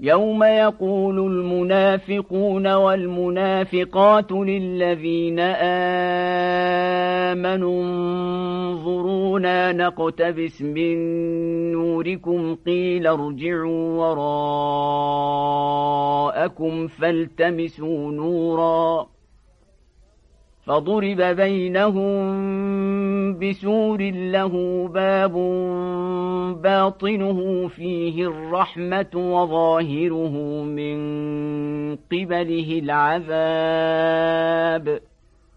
يوم يقول المنافقون والمنافقات للذين آمنوا انظرونا نقتبس من نوركم قيل ارجعوا وراءكم فالتمسوا نوراً فضرب بينهم بسور له باب باطنه فيه الرحمة وظاهره من قبله العذاب.